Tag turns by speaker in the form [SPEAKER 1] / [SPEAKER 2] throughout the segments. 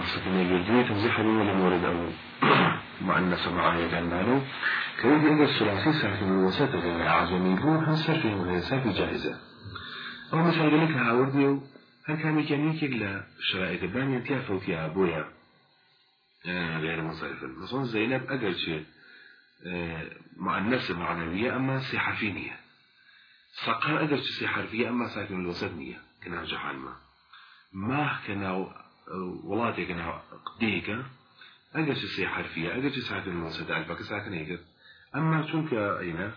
[SPEAKER 1] مقصد من يجري توضيح من المورد أول مؤنث معايا جنانه كيف يجد الثلاثي ساكن الوسط غير عجمي بو هم صرفه غير صرف جائزة؟ أو مثلا لك هاوردي هل كان ميكانيكي لا شرائط بان ينتهى فوتيها بويا؟ غير منصرفا مثلا زينب أقل شيء مؤنثة معنوية أما صحفينية سقر أقل شيء حرفية أما ساكن الوسط نية كنا جحان ما. ما كنا قديك أقل شيء حرفية أقل شيء ساكن الوسط ألفا ساكن هيك أما شنك أين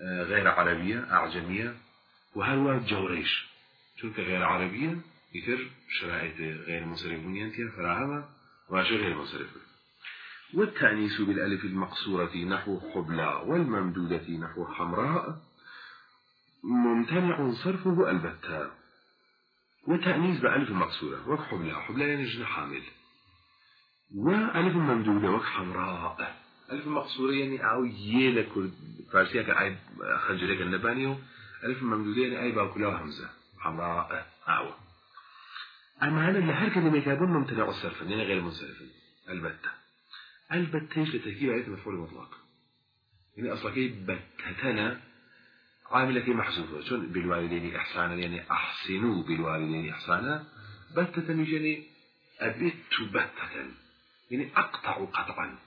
[SPEAKER 1] غير عربية أعجمية وهل جوريش شنك غير عربية يتر شرائط غير منصرفون ينتهي فراهمة وعشر غير منصرفة والتأنيس بالألف المقصورة نحو حبلى والممدودة نحو حمراء ممتنع صرفه البتة. والتأنيس بألف المقصورة وك حبلى حبلى يعني حامل. وألف الممدودة وك حمراء. ألف المقصورة يعني أو يلا كل فارسية كأي خنجرك النبانيو ألف الممدودة يعني أي باكلها همزة حمراء أو أما هذا اللي هر كلمة يكابون ممتنع الصرف يعني غير منصرف البتة. البتة لتركيب عليه مفعول مطلق. يعني أصلا كي بتتنا عاملة محذوفة شون بالوالدين إحسانا يعني أحسنوا بالوالدين إحسانا. بتة يعني أبت بتة يعني أقطع قطعا.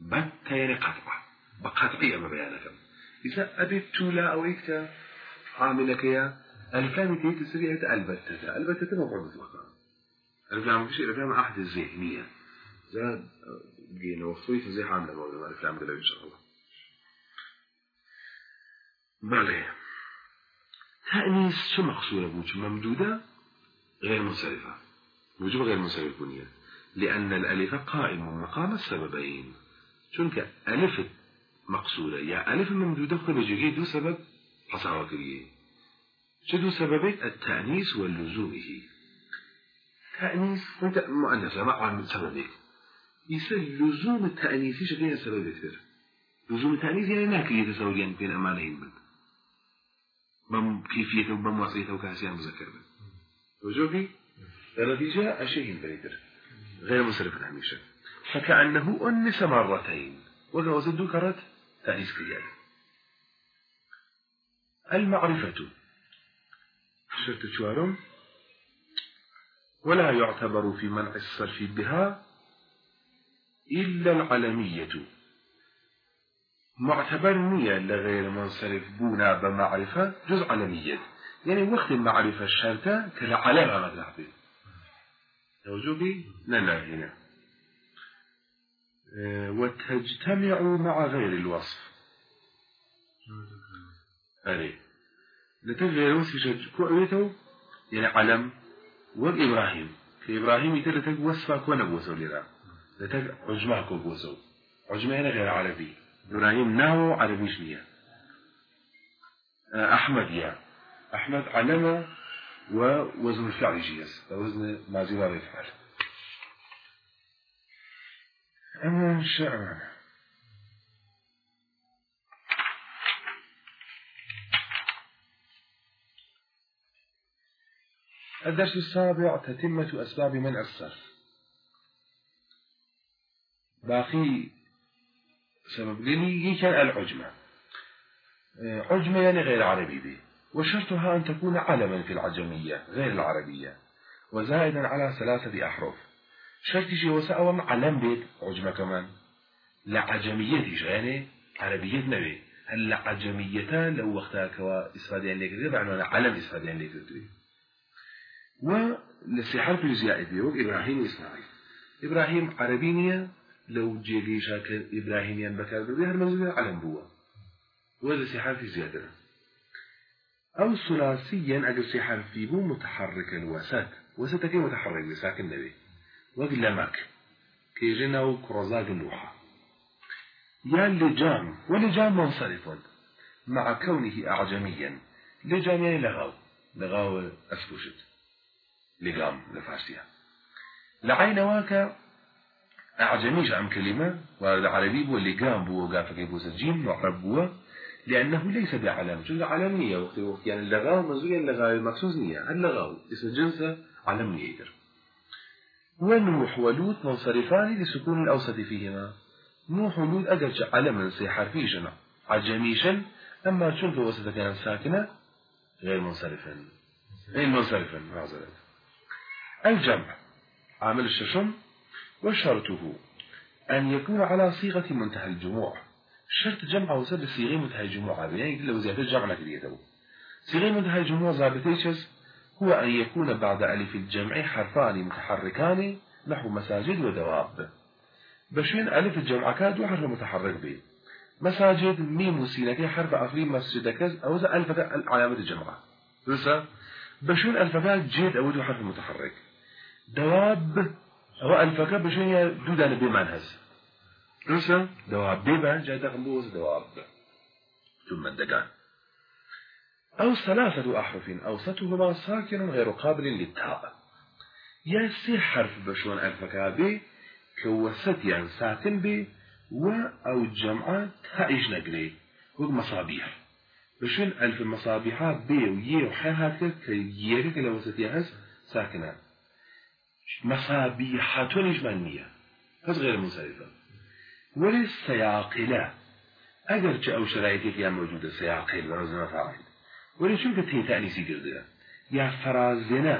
[SPEAKER 1] بتة يعني قطعة. بقطعية ما بيانك إذا أبت لا أو إكتا عاملة كيا الكلام تيجي تسريع البتة البتة مفعول مطلقا الكلام مش الكلام أحد الذهنية. زاد جينا وصويت زي عاملة موضوع الكلام ده إن شاء الله. بله. تأنيس شو مقصورة بوش ممدودة غير منصرفة وجوب غير منصرف بنية لأن الألف قائم مقام السببين شنك ألف مقصورة يا ألف ممدودة جيجي دو سبب حصاوة كريه شدو سببين التأنيس واللزومه تأنيس وانت مؤنث ما عن سببك يصير لزوم التأنيس إيش غير سبب كثير لزوم التأنيس يعني ناكل يتساويان بين أمانين من بم كيفيته وبم وصيته وكاسيان مذكر من وجوبي النتيجة أشيء بريدر غير منصرف همیشه فكأنه أنس مرتين. وجوز ذكرت تأنيس كريال المعرفة. شرط شوارم ولا يعتبر في منع الصرف بها إلا العلمية. معتبر نية لغير منصرف بونا بمعرفة جزء علمية يعني وقت المعرفة الشرطة كالعلامة مثلا توجبي لا لا هنا. أه وتجتمع مع غير الوصف. أري. لتجري الوصف كوعيته يعني علم وإبراهيم. في إبراهيم يترتك وصفك ونبوسه لرا. لتك عجمك وبوسه عجمة هنا غير عربي. إبراهيم ناو عربي شنية أحمد يا. أحمد علم ووزن الفعل جيز وزن ماضي ما يفعل أما شعر الدرس السابع تتمة أسباب منع الصرف. باقي سبب لني كان العجمة. عجمة يعني غير عربي به. وشرطها أن تكون علما في العجمية غير العربية. وزائدا على ثلاثة أحرف. شرط شيء وسأوم علم بيت عجمة كمان. لعجمية يعني عربية نبي. هل لعجمية لو وقتها كوا إسفادين لك بعنوان علم إسفادين لك ولسحر في زيادة إبراهيم وإسماعيل إبراهيم عربينية لو جيليشا إبراهيميا بكار ببي هر منزل علم بوا وهذا سحر في زيادة أو ثلاثيا أجل سحر في بو متحركا وسط وسط كي متحرك لساكن نبي وقل ماك كي جنو كرزاق اللوحة يا لجام ولجام منصرف مع كونه أعجميا لجام يعني لغاو لغاو أسفوشت لقام لفارسيا لعين واكا أعجميش عن كلمة وارد عربي بو اللي قام بو وقافك يبوس الجيم معرب بو لأنه ليس بعلم. شو علمية وقت وقت يعني اللغاو مزوية اللغاو المقصوص نية. اللغاو اسم جنسة علمية يقدر. ونوح ولوط منصرفان لسكون الأوسط فيهما؟ نوح ولوط على من سي حرفيشنا عجميشا. أما شنك وسط كان ساكنة؟ غير منصرفا. غير منصرفا معذرة الجمع. عامل الششم وشرطه أن يكون على صيغة منتهى الجموع. شرط جمع وسد صيغة منتهى الجموع. يعني كل وزيادة جمع كريته صيغة منتهى الجموع زابتيشز هو أن يكون بعد ألف الجمع حرفان متحركان نحو مساجد ودواب. بشين ألف الجمع كاد وحرف متحرك به. مساجد ميم وسينك حرف أفرين مسجد كز أو ذا ألف علامة الجمعة بشين ألفك جيد أو حرف متحرك. دواب هو ألفك بشين دودان بمنهز رسا دواب. بيبان جاي تقنبوز دواب. ثم الدقان أو ثلاثة أحرف أوسطهما ساكن غير قابل للتاء. يا سي حرف بشون ألفك به كوسط يعني ساكن به و أو الجمعة تائج نقري. وق مصابيح. بشون ألف مصابيحات بي ويي وحيها كييرك لوسط يهز ساكنة مصابيحة إجمالية بس غير منصرفة وللسياقلة أجر أو شرائطك يا موجودة سياقل ورزنا فاعل. ولی چونکە تێ تەنیسی کردە یا فرازێنە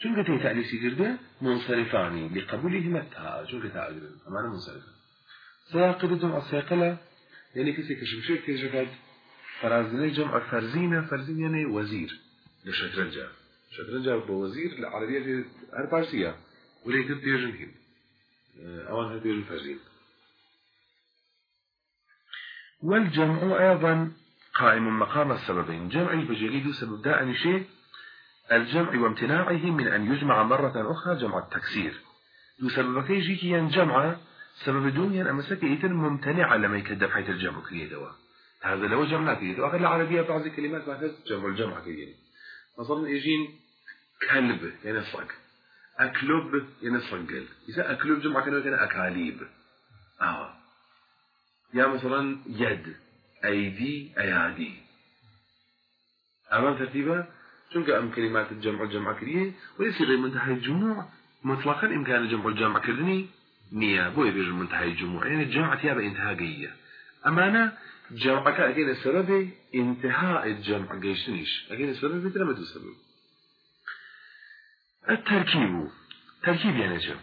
[SPEAKER 1] چونکە تێ تەنیسی کردە منصرفانی. لقبولهما تا. چونکە تاگرن ئەمانە منصرفن سياقل جمع سياقلة يعني كسي كشمشير كيجبد فرازنة جمع فرزينة فرزين يعني وزير لشطرنجة شطرنجة بوزير العربية أربع سيا وليك بيجن هين أوان هل بيجن فرزين والجمع أيضا قائم مقام السببين. جمع بجليد سبب داء شيء الجمع وامتناعه من أن يجمع مرة أخرى جمع التكسير. دو سبب كي جيكي ينجمع سبب دونيا أما سكي إذن ممتنع لما يكدف حيث الجمع كريه دوا هذا لو جمع كريه دوا أخذ العربية بعض الكلمات ما جمع الجمع كريه مثلا يجين كلب يعني صق أكلب صقل إذا أكلب جمع كانوا كان أكاليب. آه. يا مثلا يد أيدي أيادي. أمام ترتيبه چونك أم كلمات الجمع الجمع كريه غير منتهى الجموع. مطلقا إمكان الجمع الجمع كردني نية بو يبيج منتهى الجموع. يعني الجمع تيابة انتهاقية أما أنا جمعك أكيد السبب انتهاء الجمع. قيشتنيش أكيد السبب مثل ما تسبب التركيب تركيب يعني جمع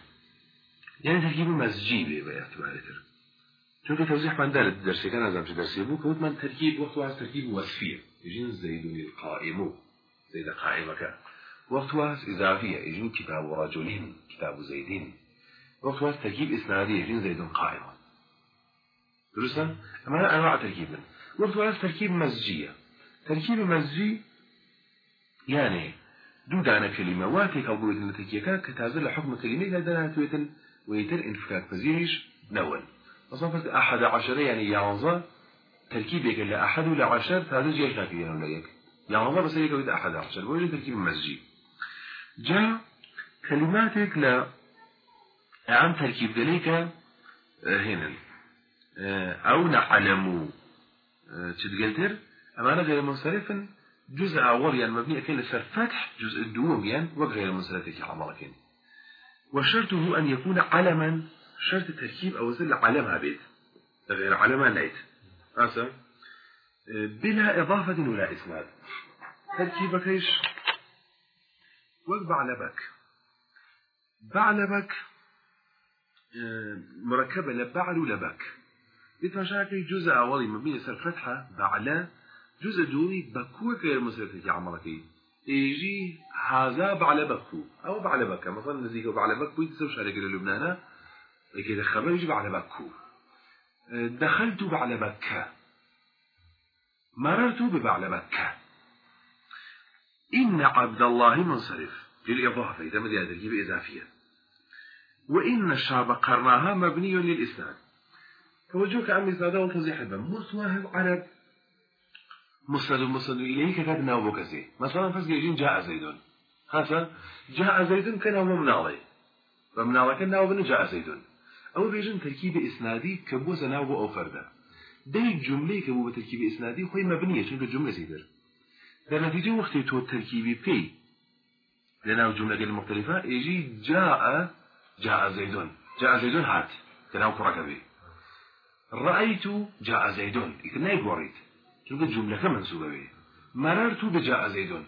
[SPEAKER 1] يعني تركيب مزجي باعتبار تركيب چونکە تەوزیحمان دا لە دەرسەکە نازانم چ دەرسی بوو کەوتمان تەرکیب وەخت واز تەرکیب وەصفیە يجين زيد القائم. زيد قائمك وقت واس إضافية يجين كتاب رجلين كتاب زيدين وقت واس تركيب إسنادي يجين زيد قائم. درسا أما أنواع تركيب. وقت واس تركيب مزجية تركيب مزجي يعني دو دانا كلمة واتك أو بويت نتكيكا كتازل حكم كلمة لدانا تويتن ويتر انفكاك بزيش نول مثلا أحد عشر يعني يعنظة تركيب يقول أحد ولا عشر هذا جيش ناكيين ولا يك يعنظة بس يقول أحد عشر. وجه تركيب مزجي جاء كلماتك لا عن تركيب ذلك آه، هنا أو نعلم آه، تتقلتر أمانة غير منصرف جزء أول يعني مبني أكين لسر فتح جزء الدوم يعني وغير منصرف عملكين وشرطه أن يكون علما شرط تركيب أو زل علمها بيت غير علمها نيت أسا بلا إضافة ولا إسناد. تركيبك إيش وبعلبك بعلبك مركبة لبعل ولبك بتشاكل جزء أولي مبني يصير فتحة بعلا جزء دومي بكو غير مسرتك عملكي يجي هذا بعلبكو أو بعلبك مثلا نزيك بعلبك بيتسوي شارك للبنانة لكن الخبر يجب على بكو دخلت بعلى بكة مررت ببعل بكة إن عبد الله منصرف للإضافة إذا مدي تركيب إضافية وإن الشعب قرناها مبني للإسناد توجهك عن إسناده وتوضيح الباب مرتواه عرب. مسند مسند إليه كتاب ناو بكزي مثلا فسق جاء زيد خاصة جاء زيد كان هو مناضي ومناضي كان ناو بن جاء زيد أو بيجن تركيب إسنادي كبو زناو أو فردا دي جملة كبو بتركيب إسنادي خوي مبنية شنك جملة سيدر در نتيجة وقت تو التركيب بي لنا جملة المختلفة يجي جاء جاء زيد جاء زيد هات. كناو كركبي رأيت جاء زيد نايب وريد شوف الجملة كم منسوبة به مررت بجاء زيد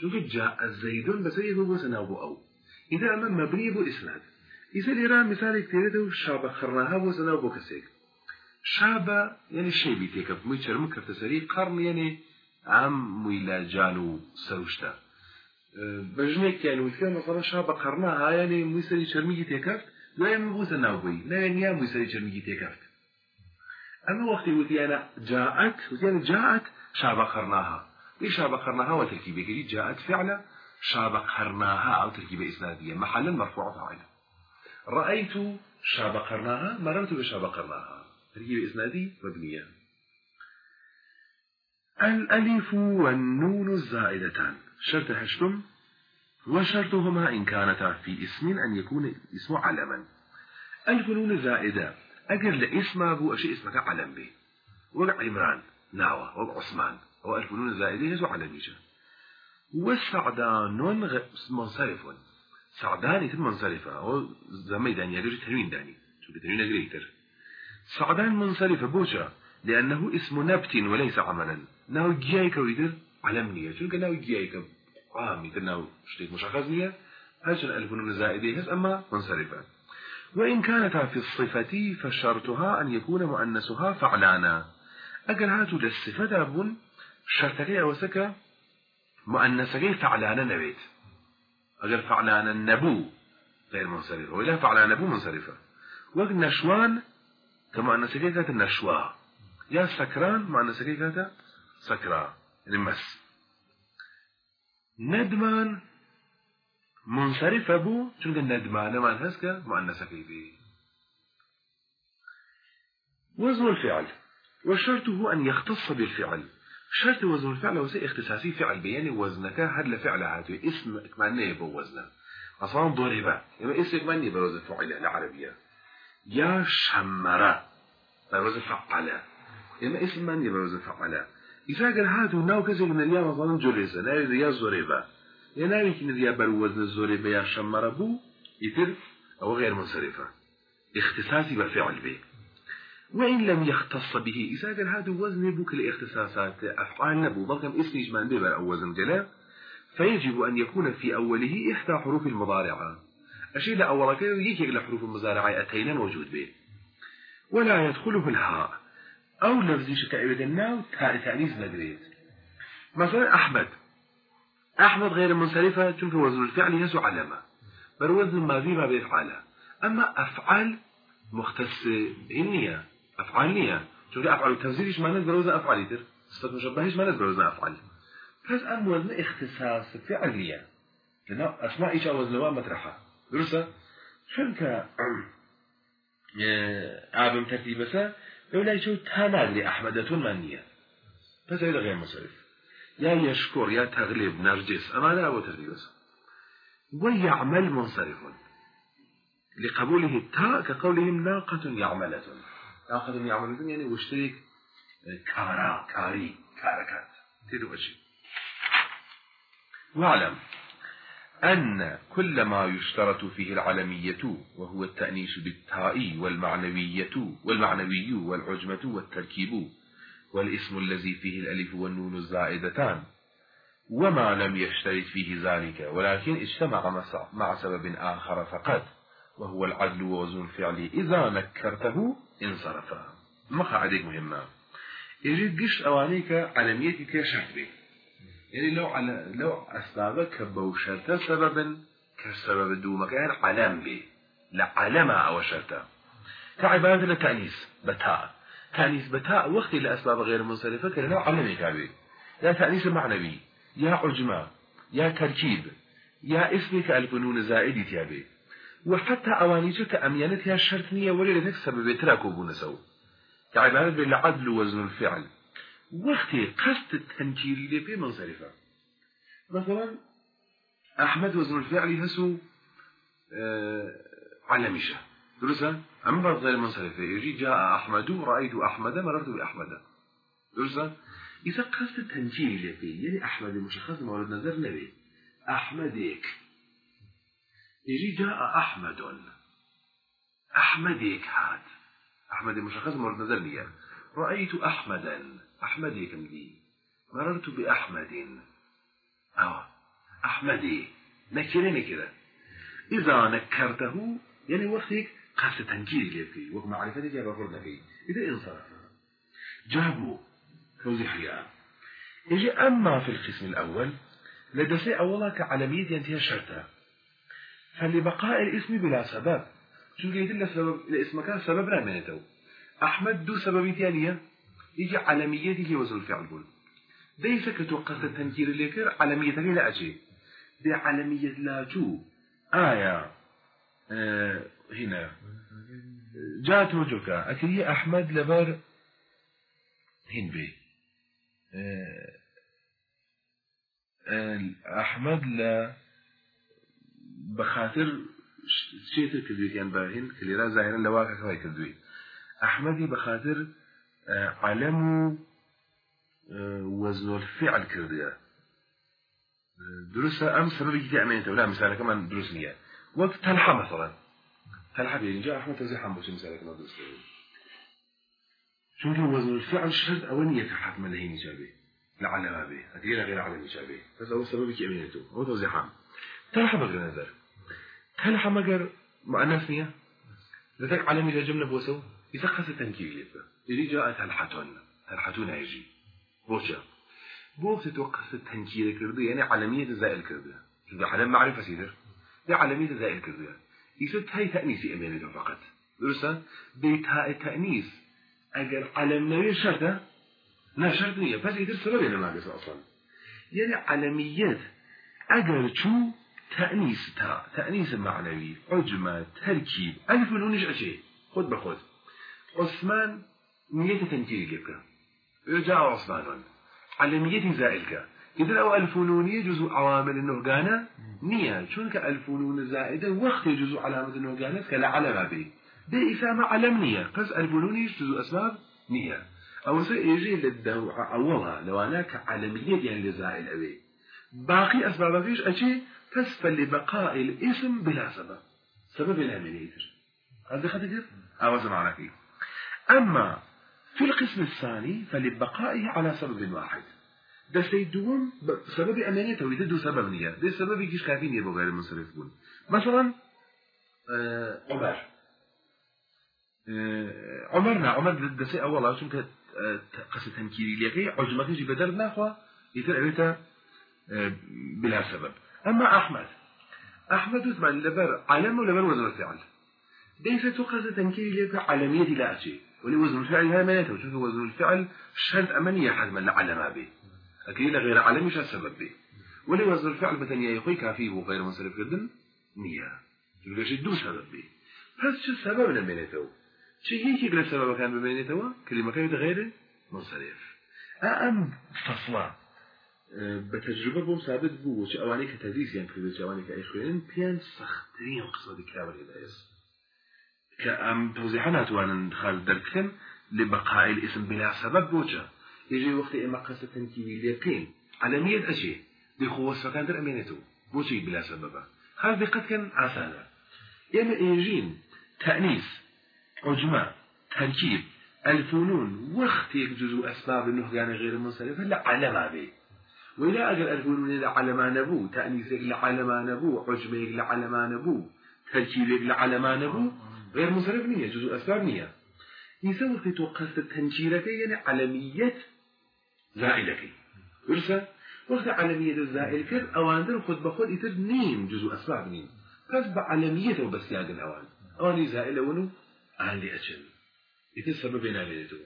[SPEAKER 1] شوف جاء زيد بس هي هو سناو أو. إذا أمام مبني بو إسناد. إذا الإيران مثال كتير شاب خرناها بو سناو بو كسيك. شاب يعني شيء بيتيك مي شرم كفتسري قرن يعني عام ويلا جانو سروشتا. بجنك يعني ويكون مثلا شاب قرناها يعني ميسري شرمي تيكفت لا يمبوس النووي لا ينيا ميسري شرمي تيكفت أما وقت وتي أنا جاءت وتي أنا جاءت شاب قرناها إيش شاب قرناها وتركيبه كذي جاءت فعلا شاب قرناها أو تركيبة إسنادية محلا مرفوع فاعل. رأيت شاب قرناها مررت بشاب قرناها تركيبة إسنادي مبنية الألف والنون الزائدتان. شرط هشتم وشرطهما إن كانتا في اسم أن يكون اسم علما. ألف نون زائدة. أجر لاسم أبو أشي اسمك علم به. وقع عمران ناوى وقع عثمان أو ألف نون زائدة يزو علميشة والسعدان منصرف. سعدان يتم منصرفة. أو زمي داني. يجري تنوين داني. شو تنوين أجريتر سعدان منصرفة بوشا لأنه اسم نبت وليس عملا. ناو جيايك ويدر علم نية. شو ناو جيايك ناو شتيك مشخص نية هاشن ألف نون زائدة هس أما منصرفة. وإن كانت في الصفة فشرطها أن يكون مؤنسها فعلانا. أجل هاتو للصفة بون شرطكي أوسك مؤنسكي فعلانا نبيت. أجل فعلانا نبو غير منصرفة وإلا فعلانا نبو منصرفة. وقت نشوان كمؤنسكي كانت النشوى يا سكران مؤنسكي كانت سكرا يعني مس ندمان منصرف بو چونك ندمان ما هسك مؤنسكي به وزن الفعل. وشرطه أن يختص بالفعل. شرط وزن الفعل هو اختصاصي فعل بياني وزنك هاد لفعل هاتو اسم اكمانية بو وزنه. أصلا ضربة. يعني اسم اكمانية بوزن فعل العربية يا شمرة. بوزن فعلة. يعني اسم مانية بوزن فعلة. قال هاتو ناو كذا من اليا مثلا جلسة ناوي يا زربة يا ناوي كن اليا بروزن الزربة يا شمرة بو يتر أو غير منصرفة اختصاصي بفعل به وإن لم يختص به إذا هذا وزن بوك الاختصاصات أفعال نبو بلكم اسم إجمال ببر أو وزن جلا فيجب أن يكون في أوله إحدى حروف المضارعة أشيء لأول كده يجي لحروف المضارعة أتينا موجود به ولا يدخله الهاء أو لفظي شكا الناو تأنيس نقريت مثلا أحمد أحمد غير منصرفة چونك وزن الفعل يسو علامة بل وزن الماضي ما بيفعله أما أفعال مختص إنية أفعال نية چونك أفعال التنزيل إيش معنى بروزن أفعال يتر صفة مشبه إيش معنى بروزن أفعال بس أم وزن اختصاص فعلية لأنه أسماء إيش وزن ما مطرحة درسة شنك آبم ترتيبسة لولا تنادري أحمدة منية بس هذا غير مصرف يا يشكر يا تغلب نرجس. أما لا أبو ترتيبسة ويعمل منصرف. لقبوله التاء كقولهم ناقة يعملة. ناقة يعملة يعني واشترك كارا كاري كاركات. تدو أشي واعلم أن كل ما يشترط فيه العلمية وهو التأنيس بالتاء والمعنوية والمعنوي والعجمة والتركيب والاسم الذي فيه الألف والنون الزائدتان وما لم يشترط فيه ذلك ولكن اجتمع مع سبب آخر فقط وهو العدل ووزن الفعل. إذا نكرته انصرف. ما قاعدك مهمة. يجي قشت أوانيك علميتك شرط يعني لو على لو أسبابك بوشرت سببا كسبب دو مكان علم به لعلم أو شرطة كعبادة لتأنيس بتاء. تأنيس بتاء وقت لأسباب غير منصرفة كلا علمك به يا تأنيس معنوي يا عجمة يا تركيب يا اسمك الفنون زائد تيابي. وحتى أوانيجو كأميانتها شرطنية ولا لك سبب تراكو بونسو. كعبارة بالعدل وزن الفعل. وقتی قصد تنجيري لبي منصرفة مثلا أحمد وزن الفعل هسو آه على مشة درسا أما غير منصرفة يجي جاء أحمد رأيت أحمد مررت بأحمد درسا إذا قصد تنجيري لبي يعني أحمد مشخص مورد نظر نبي أحمدك يجي جاء أحمد أحمد هات أحمد مشخص مورد نظر نية رأيت أحمدا أحمد كمدي مررت بأحمد. أو أحمدي. نكرة نكرة. إذا نكرته يعني وقتك قاس تنكير وقت معرفة جاب فرد فيه إذا انصرف. جابوا توزيح حياء يجي أما في القسم الأول لدسي أولا كعلمية ينتهي شرطة. فلبقاء الاسم بلا سبب. شو يدل سبب الاسم كان سبب لا منته أحمد دو سبب ثانية يجي علميته وزن الفعل بول ليس كتوقف التنكير اللي كر علمية لا أجي؟ دي علمية لا جو. آية آه هنا. جاءت وجهك أكيد أحمد لبر هين بي آه آه أحمد ل بخاطر شيء كذي كان باهين كلي را ظاهرا لواقع كواي كذوي أحمدي بخاطر علم وزن الفعل كرديا درسة أم سبب كتير أمانته ولا مثلا كمان دروس نية وقت تلحى مثلا. تلحى بيجي جاء أحمد تزيح عم بوش مثلا كمان دروس نية شو وزن الفعل شرط أولية تلحى من لهين إيجابي لعلمها به. أكيد غير علم إيجابي بس هو سبب كي أمانته هو توزيح عام تلحى بغير نظر. تلحى مجر مؤنث نية لذلك علمي لجملة بوسو إذا قصة تنكير إذا جاءت هلحتون هلحتون هيجي بوشا بوقت توقف التنكير كردو يعني علمية زائل كردو إذا علم معرفة سيدر ده علمية زائل كردو إذا هاي تأنيس أمانة فقط درسا بيت هاي تأنيس أجر علم نوي شرطة لا شرط بس إذا سبب أنا ما أصلا يعني علميات أجر شو تأنيس تا تأنيس معنوي عجمة تركيب ألف ونونش أشي خد بخد عثمان نية تنكير لك جاء عثمان. على نية زائلك. إذا لو الفنون يجوز عوامل النهجانة نية. شونك الفنون زائدة وقت يجوز علامة النهجانة كلا علامة به ده إسامة علم نية. بس الفنون يجوز أسباب نية. أو سيجي للدو أولها لو أنا كعلمية يعني لزائل أبي. باقي أسباب فيش أشي؟ تسفل لبقاء الاسم بلا سبب. سبب الأمنية هذا خدك أو سمعنا فيه أما في القسم الثاني فلبقائه على سبب واحد. ده سيدوم سبب أمانته ويددو سبب نية ده سبب يجيش كافين يبقى غير منصرف بون مثلا آه عمر. عمرنا عمر أولا شو كانت قصة تنكيري لغي عجمة يجي ناخوا يتر أبيتا آه بلا سبب. أما أحمد. أحمد يثمن لبر علم ولبر وزن الفعل ليس قصة تنكيري لغي علمية لا شيء ولوزن الفعل هاي معناته وشوف وزن الفعل شرط أمنية حتما لعلم به. أكيد غير علم مش السبب به. ولوزن الفعل مثلا يقوي كافيه وغير منصرف جدا نية. تقول شيء دو سبب به. بس شو السبب لمعناته شيء هيك يقول السبب كان بمعناته كلمة كانت غير منصرف. أم فصلا بتجربة بوم ثابت بو وش أواني كتدريس يعني كذا؟ أواني كأخوين بيان سخترين قصة كتاب الهداية. كأم توزيحنا توان خال دركن لبقاء الاسم بلا سبب بوجه. يجي وقت إما قصة تنكيبي ليقين على مية أشي دي خوص فكان در أمينته بوشي بلا سبب. هذا قد كان عسانا إما إيجين تأنيس. عجمة تركيب. الفنون. وقت يجوز أسباب أنه كان غير منصرف لا على ما به وإلا أجل الفنون ما نبو. تأنيس إلا على ما نبو. على ما نبو. تركيب إلا على ما نبو. غير منصرف نية جزء أسباب نية. يسوي في توقف التنجيرك يعني علمية زائلك ورسا وقت علمية الزائل كر أواندر خد بخد يتر نيم جزء أسباب نيم. بس بعلمية وبس ياق الأوان أواني زائلة ونو أهلي أجل يتر سببين عليته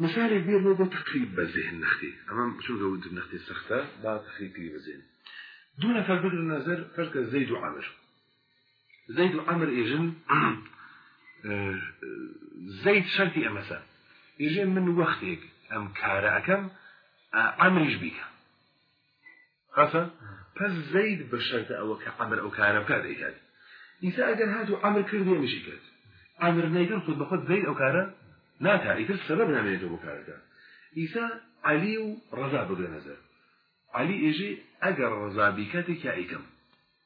[SPEAKER 1] مثال كبير مو تقريب بالذهن نختي. أمام شو قلت النختي السختة لا تقريب بالذهن دون فرق النظر فرق زيد وعمر زيد وعمر إيجن زيد شرطي أمسا إيجن من وقتك. أم كارا أكم عمريش بيك خاصة؟ بس زيد بشرط أو كعمر أو كارا بكاد إيجاد إذا أجل هاتو عمر كردي مشي كاد عمر نيتر خد بخد زيد أو كارا ناتا إذا السبب نعمل بكارا إذا علي رضا بغير نظر. علي إيجي أجر رضا بكاتك يا إيكم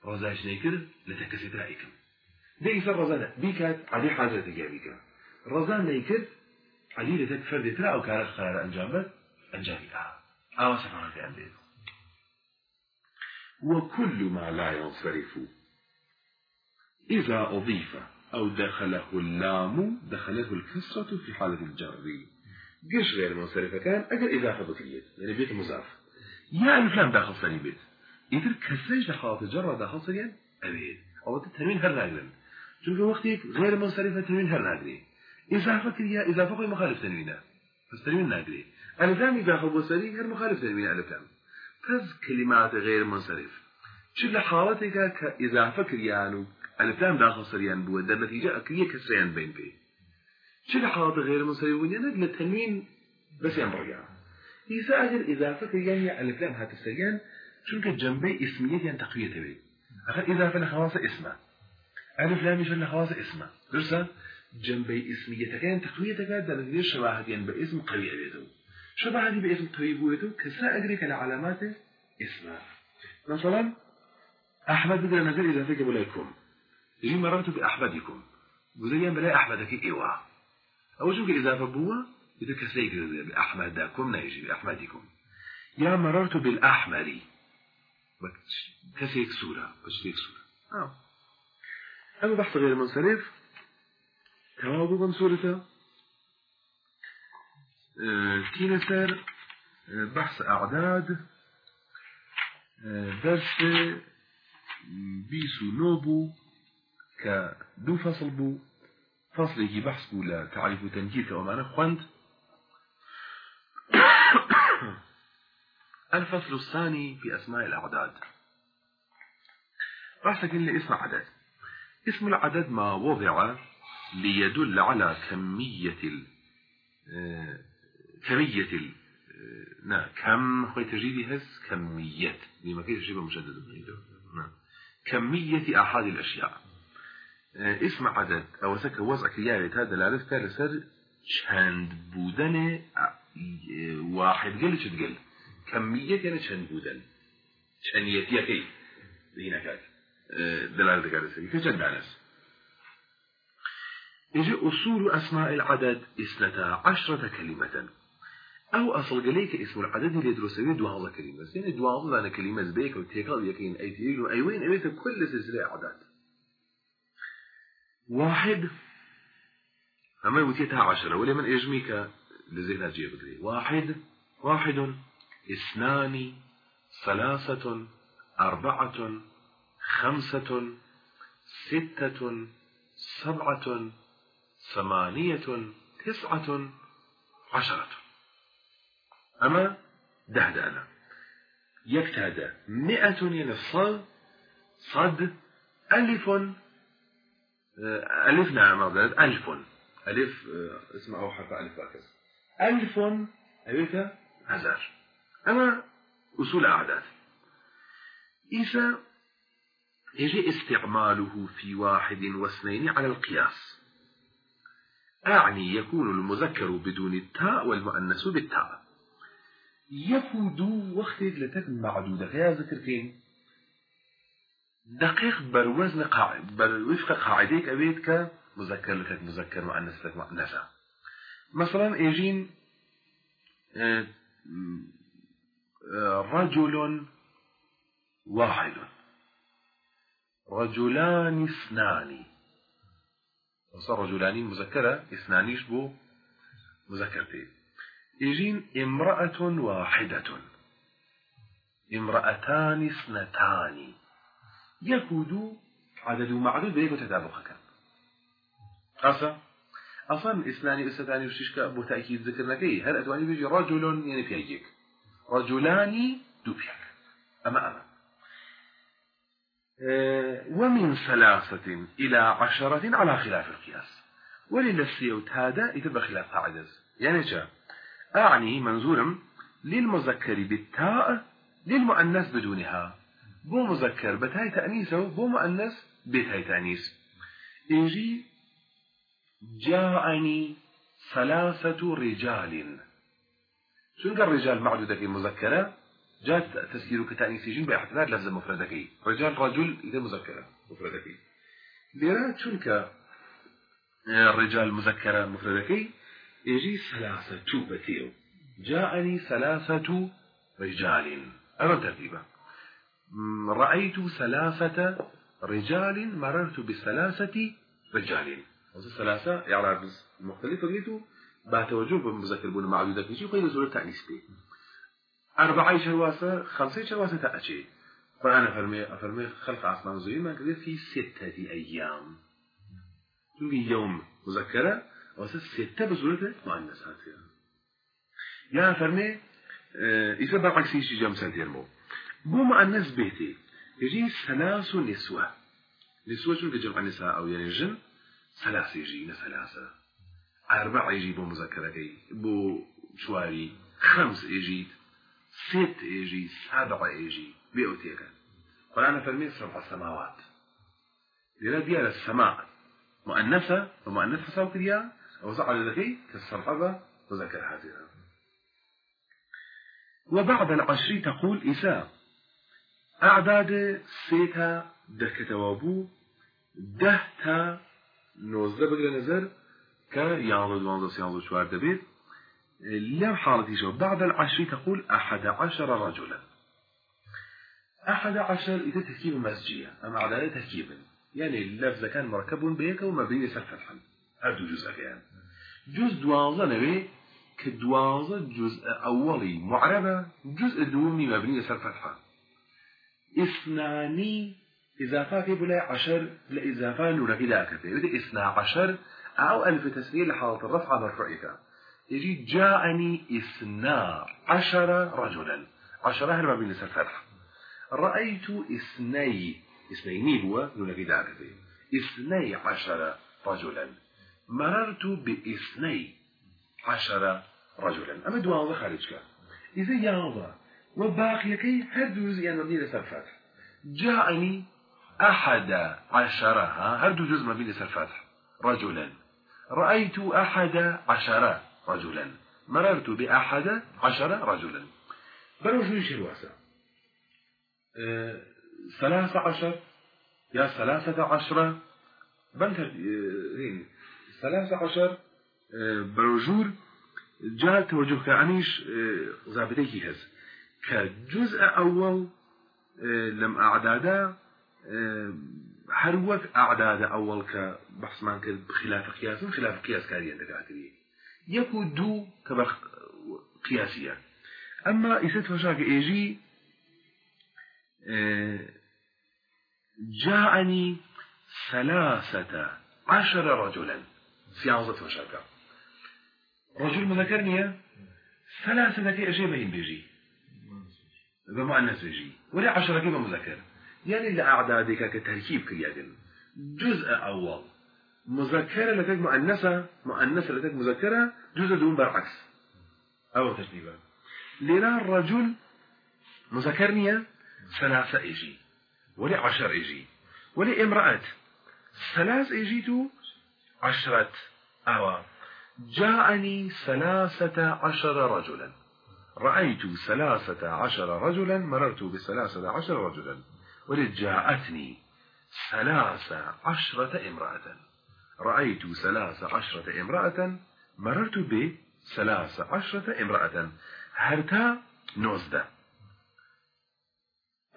[SPEAKER 1] ڕزاش نەیکرد لە تەکەسێترا ئیکم دەیسەر ڕزانە بیکات علی حاجەتێکیا بیکە ڕزان نەیکرد علی لە تەک فەردێترا ئەو کارە قرار ئەنجام بەر ئەنجامی ئا ئاوا سەفانەکەیان بێت وكل ما لا ينصرف إذا أضيف أو دخله اللام دخله الكسرة في حالة الجر. قش غير منصرفة كان أجل إضافة بطيئة. يعني بيت مضاف. يعني فلان داخل صني إذا كسرش لحالة الجر داخل صني أبيت أو التنوين هر ناقلن چونك وقتك؟ غير منصرفة تنوين هر ناقلي إضافة كريا إضافة قوي مخالف تنوينه بس تنوين ناقلي الألفلام داخل بصري هر مخالف تنوين الألفلام فز كلمات غير منصرف. شو لحالتك كإضافة كريانو الألفلام داخل صريان بو در نتيجة أكرية كسريان بين بي. شو لحالات غير منصرف؟ ونيانا التنوين بس ينبريا إذا أجل إضافة كريان الألفلام هات السريان چونك جنبي اسمية يعني تقوية بي أخذ إضافة لخواص اسمه. ألف لام يشل لخواص اسمه. درسا جنبي اسمية كان تقوية در نتيجة شباهة يعني باسم قوي بيتو شباهة باسم قوي بيتو كسا أجريك على علامات اسمه. مثلا أحمد بدل نزل إذا فيك بلايكم يجي مررت بأحمدكم وزيان بلاي أحمدك إيوا. أو شو إضافة بوا إذا كسيك بأحمدكم نيجي بأحمدكم يا مررت بالأحمر كسيك سورة بشتيك سورة آه. أما بحث غير منصرف توابو سورة آه. كينسر آه. بحث أعداد درس بيسو نوبو كدو فصل بو فصله بحث بو لا تعريف تنكير ومعنى خوند الفصل الثاني في أسماء الأعداد. راح لي اسم عدد اسم العدد ما وضع ليدل على كمية ال كمية ال نا كم خوي تجريدي هز كمية. لما كيف تجيب مشدد. نعم. كمية أحد الأشياء. اسم عدد أو سك وضع كيالي هذا كان لسر چند بودن واحد قل چد قل. كمية يعني چند بودن؟ چنيتي كي هنا كات دلالة كارثة كچند دانس يجي أصول أسماء العدد اثنتا عشرة كلمة. أو أصل قليك اسم العدد اللي يدرسوه دوازة كلمة يعني دوازة أنا كلمة زبيك وتيكال يكين أي تيجو أي وين أبيت كل سلسلة أعداد واحد. أما يوتيتها عشرة ولا من إجميك لذهنها جيب واحد. واحد. اثنان ثلاثة أربعة خمسة ستة سبعة ثمانية تسعة عشرة. أما دهدانا يكتاد مئة يعني صد ألف ألف نعم ألف. ألف اسمه حرف ألف هكذا ألف ألف هزار. أما أصول أعداد إذا يجي استعماله في واحد واثنين على القياس. أعني يكون المذكر بدون التاء والمؤنث بالتاء. يفود وقت لتكن معدودة يا ذكر فين؟ دقيق بروزن قاعد وفق قاعديك أبيت كمذكر لك مذكر مؤنث لك مؤنثة مثلا يجين رجل واحد. رجلان اثنان. وصار رجلان مذكرة اثنان يشبه مذكرتين يجين امرأة واحدة. امرأتان اثنتان. يكود عدد معدود بيكو تتابعها كان أصلا؟ أصلا إثنان إثنتان وشيشك أبو تأكيد ذكرنا كي هل أتواني بيجي رجل؟ يعني في أيك رجلان دوبيك أما أما. أه ومن ثلاثة إلى عشرة على خلاف القياس. وللسيوت هذا يتبقى خلاف عجز يعني شا أعني منظورا للمذكر بالتاء للمؤنث بدونها. بو مذكر بتاي تأنيسه بو مؤنث بتاي تأنيس إنجي جاءني ثلاثة رجال. الرجال معدودة في مذكرة جات تسكير كتانيسيجين باعتبار لفظ مفردكي رجال رجل إذا مذكرة مفردكي ليرا شنك الرجال مذكرة مفردكي يجي ثلاثة بتيو جاءني ثلاثة رجال أنا ترتيبا رأيت ثلاثة رجال مررت بثلاثة رجال ثلاثة يعني مختلفة قلتوا باتوجه بمذكر بون معدودة كيشي وقيل زور تأنيس بي أربعة شواسة خمسة شواسة تأتي. فأنا فرمي أفرمي خلق عصمان زوي ما كده في ستة أيام. تقول يوم مذكرة واسة ستة بصورة مؤنثات يا فرمي إذا بالعكس شيء جام سنتين مو بو مؤنث بيتي. يجي ثلاث نسوة. نسوة شو كجمع نساء أو يعني جن؟ ثلاث يجي ثلاثة. أربعة يجي بو مذكرة بو شواري خمس يجي ست يجي سبعة يجي بيوتيك قرآن فرمي سبع سماوات. لذا ديال السماء مؤنثة ومؤنثة ديال وزعل لكي كالصرحبة وذكر هذه. وبعد العشر تقول إساء. أعداد سيتا دكتا وابو دهتا نوزده بقل نظر كيانزو دوانزو سيانزو شوار دبيت لو حالتي شو بعد العشر تقول أحد عشر رجلا. أحد عشر إذا تركيب مسجية أما عدد تركيبا يعني اللفظ كان مركب بيك ومبني سلف الحل. هردو جزء كان. جزء دوانزة نبي كدوانزة جزء أولي. معربة جزء دومي مبني سلف الحل. اثناني إضافة في بلا عشر لإضافة نورك إذا كتير إثنى عشر أو ألف تسنية لحالة الرفع مرفوعك يجي جاءني اثنا عشر رجلا. عشرة هل ما بين الفتح. رأيت اثني اثنين هو نورك إذا كتير اثني عشر رجلا. مررت باثني عشر رجلا. أما دوانزة خارجك. إذا يانظر وباقي كي هر جزء يعني مبني لسر فتح جاءني أحد عشرها هر جزء مبني لسر فتح رجلا. رأيت أحد عشر رجلا. مررت بأحد عشر رجلا. يشير واسع أه ثلاثة عشر يا ثلاثة عشرة بنت هين ثلاثة عشر أه برجور جاء توجه كعنيش أه زابتيكي هز. كجزء أول لم أعدادا هر وقت أعداد أول كبحث مان كد بخلاف قياس؟ خلاف قياس كاريا دكاتري يكو دو كبخ قياسية. أما إسات فشاك إيجي جاءني ثلاثة عشر رجلا. سيانزة فشاك رجل مذكرني ثلاثة ذكي أجيبهن بيجي. بمؤنث بيجي. ولا عشرة كيف مذكر؟ يعني لأعدادك كتركيب كرياجن جزء أول. مذكرة لتك مؤنثة مؤنثة لتك مذكرة جزء دون بالعكس. أو ترتيبا لنا الرجل مذكرنية ثلاثة إيجي ولا عشر إيجي ولا امرأة ثلاث إيجيتو عشرة أوا جاءني ثلاثة عشر رجلا. رأيت ثلاثة عشر رجلا مررت بثلاثة عشر رجلا. ولد جاءتني ثلاث عشرة امرأة. رأيت ثلاث عشرة امرأة مررت بثلاث عشرة امرأة. هرتا نوزدة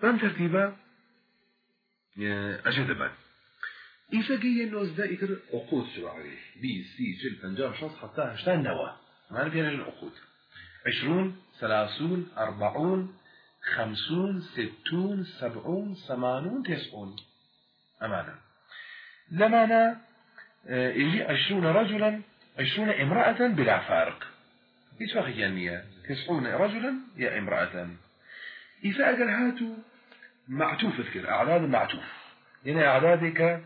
[SPEAKER 1] بم ترتيبا؟ أجدبا. إذا جي نوزدة إتر عقود شو عليه. بي سي جل فنجاب شخص حتى هشتان نوى. ما نعرف يعني العقود؟ عشرون ثلاثون أربعون خمسون ستون سبعون ثمانون تسعون. أمانة. لمانا يجي عشرون رجلا عشرون امرأة بلا فارق. إيش فرق يعني تسعون رجلا يا امرأة. إذا أقل هاتوا معتوف اذكر أعداد معتوف يعني أعدادك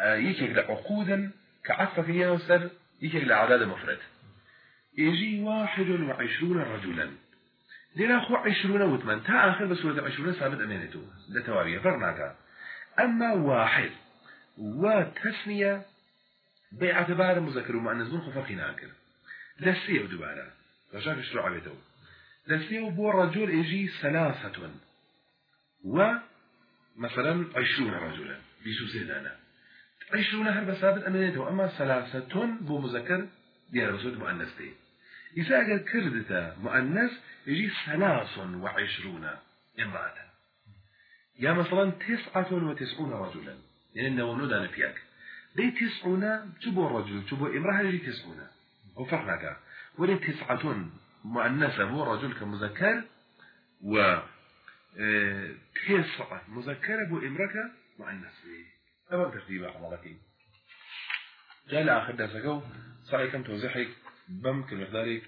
[SPEAKER 1] يكيك لعقودا كعطف ينسر يكيك لأعداد مفرد. يجي واحد وعشرون رجلا. لنا خو عشرون وثمان. تا آخر بسورة عشرون ثابت أمانته ده توابية فرناك أما واحد. وتسمية باعتبار مذكر ومؤنث بن خفرق ناكر لسيه دوباره رجاك شروع عبيته دسيه بو رجل يجي ثلاثة ومثلا عشرون رجلا بيجو زيدانا عشرون هرب ثابت أمنيته أما ثلاثة بو مذكر ديال رسول مؤنث دي إذا أجل كردتا مؤنث يجي ثلاث وعشرون امرأة. يا مثلا تسعة وتسعون رجلا. يعني أنه ندى فيك دي تسعون تبو الرجل تبو امرأة يجي تسعون. وفرناك ولي تسعة مؤنثة بو رجل كمذكر و آه، تسعة مذكرة بو امرأة مؤنث أما ترتيب حضرتي جاء لآخر درسك صحيح كم توزيحك بم كمقدارك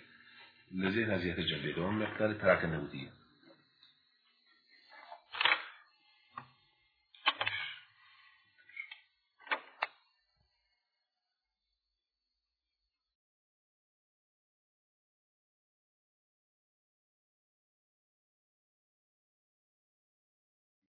[SPEAKER 1] لزينها زيادة الجلد ومقدار تراك النودية